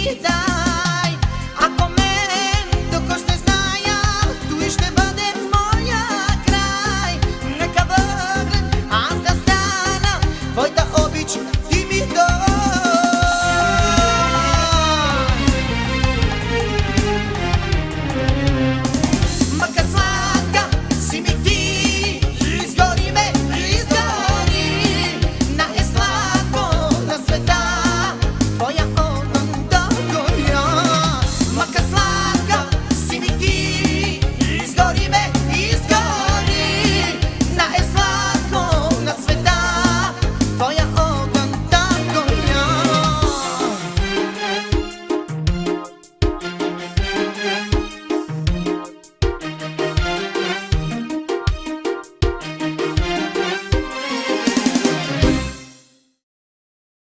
vida.